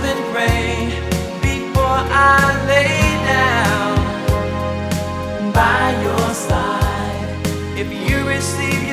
I often pray before I lay down by your side. If you receive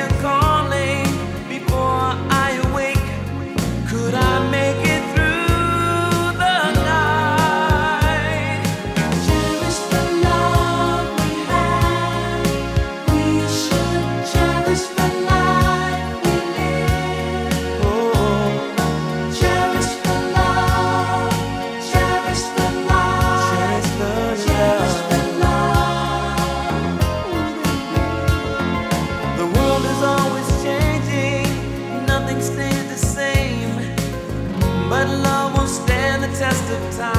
test of time.